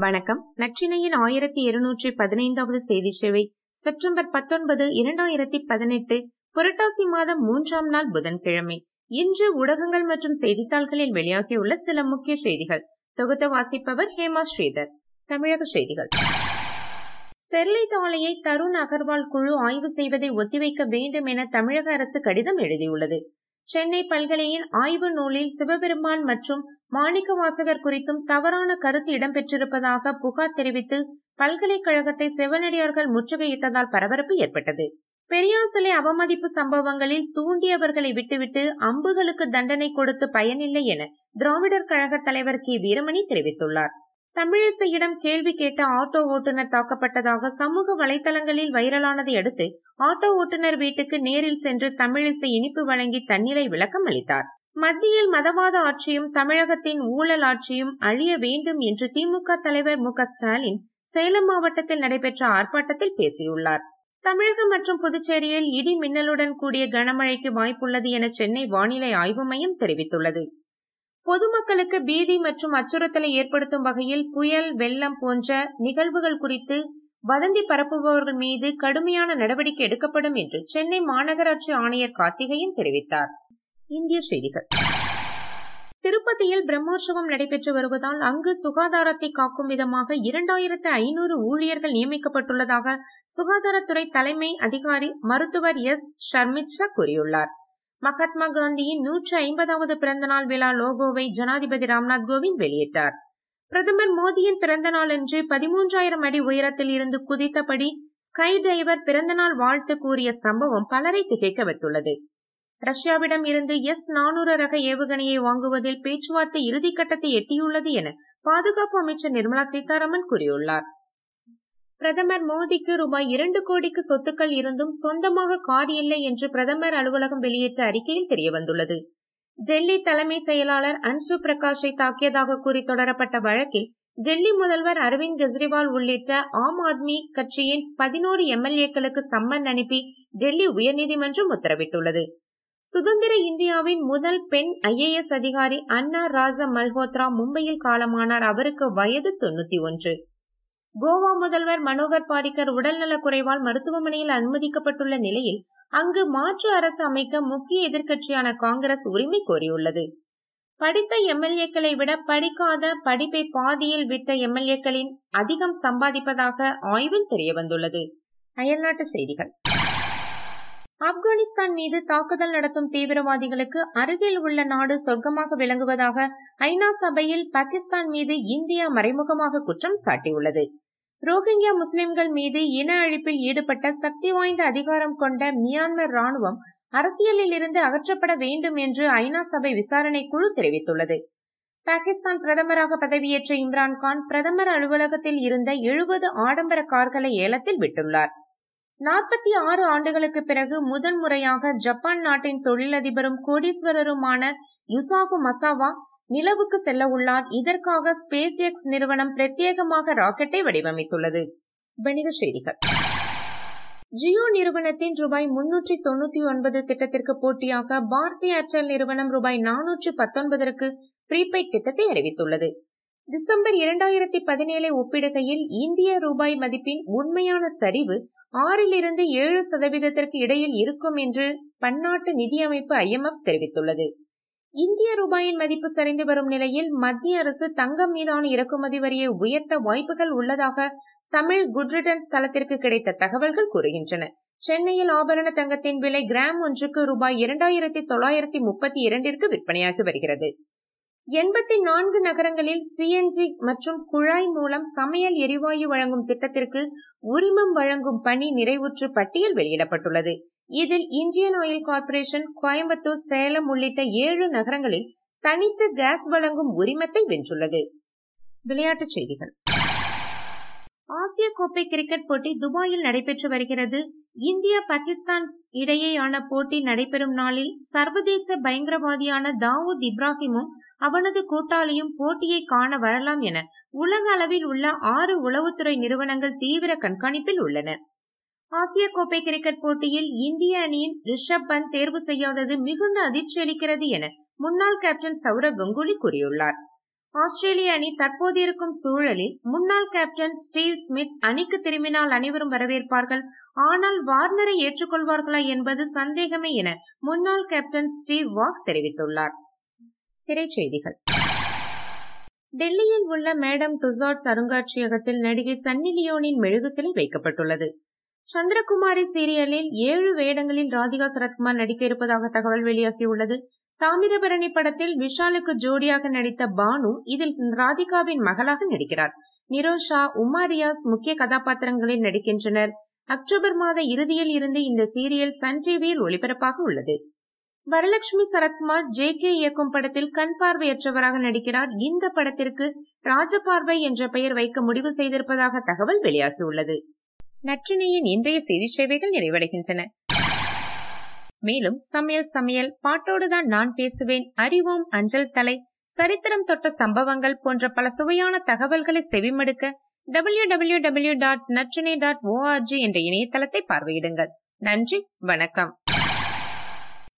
வணக்கம். நற்றினையின் ஆயிரத்தி இருநூற்றி பதினைந்தாவது செய்தி சேவை செப்டம்பர் பத்தொன்பது இரண்டாயிரத்தி பதினெட்டு புரட்டாசி மாதம் மூன்றாம் நாள் புதன்கிழமை. இன்று ஊடகங்கள் மற்றும் செய்தித்தாள்களில் வெளியாகியுள்ள சில முக்கிய செய்திகள். தொகுத்து வாசிப்பவர் ஹேமா ஸ்ரீதர். தமிழக செய்திகள். ஸ்டெர்லைட் ஆலையை தருண் அகர்வால் குழு ஆய்வு செய்வதை ஒத்திவைக்க வேண்டும் என தமிழக அரசு கடிதம் எழுதியுள்ளது. சென்னை பல்கலையின் ஆய்வு நூலில் சிவபெருமான் மற்றும் மாணிக்க வாசகர் குறித்தும் தவறான கருத்து இடம்பெற்றிருப்பதாக புகார் தெரிவித்து பல்கலைக்கழகத்தை செவனடியார்கள் முற்றுகையிட்டதால் பரபரப்பு ஏற்பட்டது. பெரியாசலை அவமதிப்பு சம்பவங்களில் தூண்டியவர்களை விட்டுவிட்டு அம்புகளுக்கு தண்டனை கொடுத்து பயனில்லை என திராவிடர் கழக தலைவர் கி. வீரமணி தெரிவித்துள்ளார். தமிழிசையிடம் கேள்வி கேட்ட ஆட்டோ ஓட்டுநர் தாக்கப்பட்டதாக சமூக வலைதளங்களில் வைரலானதை அடுத்து ஆட்டோ ஓட்டுநர் வீட்டுக்கு நேரில் சென்று தமிழிசை இனிப்பு வழங்கி தன்னிலை விளக்கம் அளித்தார். மத்தியில் மதவாத ஆட்சியும் தமிழகத்தின் ஊழல் ஆட்சியும் அழிய வேண்டும் என்று திமுக தலைவர் மு ஸ்டாலின் சேலம் மாவட்டத்தில் நடைபெற்ற ஆர்ப்பாட்டத்தில் பேசியுள்ளார். தமிழகம் மற்றும் புதுச்சேரியில் இடி மின்னலுடன் கூடிய கனமழைக்கு வாய்ப்புள்ளது என சென்னை வானிலை ஆய்வு மையம் தெரிவித்துள்ளது. பொதுமக்களுக்கு பீதி மற்றும் அச்சுறுத்தலை ஏற்படுத்தும் வகையில் புயல் வெள்ளம் போன்ற நிகழ்வுகள் குறித்து வதந்தி பரப்புபவர்கள் மீது கடுமையான நடவடிக்கை எடுக்கப்படும் என்று சென்னை மாநகராட்சி ஆணையர் கார்த்திகையன் தெரிவித்தார். இந்திய செய்திகள். திருப்பதியில் பிரம்மோற்சவம் நடைபெற்று வருவதால் அங்கு சுகாதாரத்தை காக்கும் விதமாக இரண்டாயிரத்து ஐநூறு ஊழியர்கள் நியமிக்கப்பட்டுள்ளதாக சுகாதாரத்துறை தலைமை அதிகாரி மருத்துவர் எஸ். ஷர்மித்ஷா கூறியுள்ளார். மகாத்மா காந்தியின் நூற்றி ஐம்பதாவது பிறந்தநாள் விழா லோகோவை ஜனாதிபதி ராம்நாத் கோவிந்த் வெளியிட்டார். பிரதமர் மோடியின் பிறந்த அன்று பதிமூன்றாயிரம் அடி உயரத்தில் இருந்து குதித்தபடி ஸ்கை டைவர் பிறந்தநாள் வாழ்த்து கூறிய சம்பவம் பலரை திகைக்க வைத்துள்ளது. ரஷ்யாவிடம் இருந்து எஸ் நானூறு ரக ஏவுகணையை வாங்குவதில் பேச்சுவார்த்தை இறுதிக்கட்டத்தை எட்டியுள்ளது என பாதுகாப்பு அமைச்சர் நிர்மலா சீதாராமன் கூறியுள்ளார். பிரதமர் மோடிக்கு ரூபாய் இரண்டு கோடிக்கு சொத்துக்கள் இருந்தும் சொந்தமாக கார் இல்லை என்று பிரதமர் அலுவலகம் வெளியிட்ட அறிக்கையில் தெரியவந்துள்ளது. டெல்லி தலைமை செயலாளர் அன்சு பிரகாஷை தாக்கியதாக கூறி தொடரப்பட்ட வழக்கில் டெல்லி முதல்வர் அரவிந்த் கெஜ்ரிவால் உள்ளிட்ட ஆம் ஆத்மி கட்சியின் பதினோரு எம்எல்ஏக்களுக்கு சம்மன் அனுப்பி டெல்லி உயர்நீதிமன்றம் உத்தரவிட்டுள்ளது. சுதந்திர இந்தியாவின் முதல் பெண் ஐஏஎஸ் அதிகாரி அன்னா ராஜா மல்ஹோத்ரா மும்பையில் காலமானார். அவருக்கு வயது தொண்ணூத்தி ஒன்று. கோவா முதல்வர் மனோகர் பாரிக்கர் உடல்நலக் குறைவால் மருத்துவமனையில் அனுமதிக்கப்பட்டுள்ள நிலையில் அங்கு மாற்று அரசு அமைக்க முக்கிய எதிர்க்கட்சியான காங்கிரஸ் உரிமை கோரியுள்ளது. படித்த எம்எல்ஏக்களை விட படிக்காத படிப்பை பாதியில் விட்ட எம்எல்ஏக்களின் அதிகம் சம்பாதிப்பதாக ஆய்வில் தெரியவந்துள்ளது. அயல்நாட்டு செய்திகள். ஆப்கானிஸ்தான் மீது தாக்குதல் நடத்தும் தீவிரவாதிகளுக்கு அருகில் உள்ள நாடு சொர்க்கமாக விளங்குவதாக ஐநா சபையில் பாகிஸ்தான் மீது இந்தியா மறைமுகமாக குற்றம் சாட்டியுள்ளது. ரோஹிங்கியா முஸ்லிம்கள் மீது இன அழிப்பில் ஈடுபட்ட சக்தி வாய்ந்த அதிகாரம் கொண்ட மியான்மர் ராணுவம் அரசியலில் இருந்து அகற்றப்பட வேண்டும் என்று ஐநா சபை விசாரணை குழு தெரிவித்துள்ளது. பாகிஸ்தான் பிரதமராக பதவியேற்ற இம்ரான்கான் பிரதமர் அலுவலகத்தில் இருந்த எழுபது ஆடம்பர கார்களை ஏலத்தில் விட்டுள்ளார். நாற்பத்தி ஆறு ஆண்டுகளுக்கு பிறகு முதன் முறையாக ஜப்பான் நாட்டின் தொழிலதிபரும் கோடீஸ்வரருமான யுசாகு மசாவா நிலவுக்கு செல்ல உள்ளார். இதற்காக ஸ்பேஸ் எக்ஸ் நிறுவனம் பிரத்யேகமாக ராக்கெட்டை வடிவமைத்துள்ளது. வணிக செய்திகள். ஜியோ நிறுவனத்தின் ரூபாய் முன்னூற்றி தொண்ணூத்தி ஒன்பது திட்டத்திற்கு போட்டியாக பாரதி ஏர்டெல் நிறுவனம் ரூபாய் நானூற்று பத்தொன்பதற்கு ப்ரீபெய்ட் திட்டத்தை அறிவித்துள்ளது. டிசம்பர் இரண்டாயிரத்தி பதினேழை ஒப்பிடுகையில் இந்திய ரூபாய் மதிப்பின் உண்மையான சரிவு ஆறிலிருந்து ஏழு சதவீதத்திற்கு இடையில் இருக்கும் என்று பன்னாட்டு நிதியமைப்பு ஐஎம்எஃப் தெரிவித்துள்ளது. இந்திய ரூபாயின் மதிப்பு சரிந்து வரும் நிலையில் மத்திய அரசு தங்கம் மீதான இறக்குமதி வரியை உயர்த்த வாய்ப்புகள் உள்ளதாக தமிழ் குட் ரிட்டர்ன்ஸ் தளத்திற்கு கிடைத்த தகவல்கள் கூறுகின்றன. சென்னையில் ஆபரண தங்கத்தின் விலை கிராம் ஒன்றுக்கு ரூபாய் இரண்டாயிரத்தி தொள்ளாயிரத்தி முப்பத்தி இரண்டிற்கு விற்பனையாகி வருகிறது. எண்பத்தி நான்கு நகரங்களில் சிஎன்ஜி மற்றும் குழாய் மூலம் சமையல் எரிவாயு வழங்கும் திட்டத்திற்கு உரிமம் வழங்கும் பணி நிறைவுற்று பட்டியல் வெளியிடப்பட்டுள்ளது. இதில் Indian Oil Corporation Coimbatore Salem உள்ளிட்ட ஏழு நகரங்களில் தனித்து கேஸ் வழங்கும் உரிமத்தை வென்றுள்ளது. விளையாட்டுச் செய்திகள். ஆசிய கோப்பை கிரிக்கெட் போட்டி துபாயில் நடைபெற்று வருகிறது. இந்தியா பாகிஸ்தான் இடையேயான போட்டி நடைபெறும் நாளில் சர்வதேச பயங்கரவாதியான தாவூத் இப்ராஹிமும் அவனது கூட்டாளியும் போட்டியை காண வரலாம் என உலக அளவில் உள்ள ஆறு உளவுத்துறை நிறுவனங்கள் தீவிர கண்காணிப்பில் உள்ளன. ஆசிய கோப்பை கிரிக்கெட் போட்டியில் இந்திய அணியின் ரிஷப் பந்த் தேர்வு செய்யாதது மிகுந்த அதிர்ச்சி அளிக்கிறது என முன்னாள் கேப்டன் சௌரவ் கங்குலி கூறியுள்ளார். ஆஸ்திரேலிய அணி தற்போது இருக்கும் சூழலில் முன்னாள் கேப்டன் ஸ்டீவ் ஸ்மித் அணிக்கு திரும்பினால் அனைவரும் வரவேற்பார்கள். ஆனால் வார்னரை ஏற்றுக்கொள்வார்களா என்பது சந்தேகமே என முன்னாள் கேப்டன் ஸ்டீவ் வாக் தெரிவித்துள்ளார். திரைச்செய்திகள். டெல்லியில் உள்ள மேடம் டுசார்ட்ஸ் அருங்காட்சியகத்தில் நடிகை சன்னி லியோனின் மெழுகு சிலை வைக்கப்பட்டுள்ளது. சந்திரகுமாரி சீரியலில் ஏழு வேடங்களில் ராதிகா சரத்குமார் நடிக்க இருப்பதாக தகவல் வெளியாகியுள்ளது. தாமிரபரணி படத்தில் விஷாலுக்கு ஜோடியாக நடித்த பானு இதில் ராதிகாவின் மகளாக நடிக்கிறார். நிரோஷா உமா ரியாஸ் முக்கிய கதாபாத்திரங்களில் நடிக்கின்றனர். அக்டோபர் மாத இறுதியில் இருந்து இந்த சீரியல் சன் டிவியில் ஒளிபரப்பாக உள்ளது. வரலட்சுமி சரத்குமார் ஜே கே இயக்கும் படத்தில் கண் பார்வையற்றவராக நடிக்கிறார். இந்த படத்திற்கு ராஜபார்வை என்ற பெயர் வைக்க முடிவு செய்திருப்பதாக தகவல் வெளியாகியுள்ளது. நற்றினையின் இன்றைய செய்தி சேவைகள் நிறைவடைகின்றன. மேலும் சமையல் சமையல் பாட்டோடுதான் நான் பேசுவேன் அறிவோம் அஞ்சல் தலை சரித்திரம் தொட்ட சம்பவங்கள் போன்ற பல சுவையான தகவல்களை செவிமடுக்க W W W dot Natrinai dot ORG என்ற இணையதளத்தை பார்வையிடுங்கள். நன்றி வணக்கம்.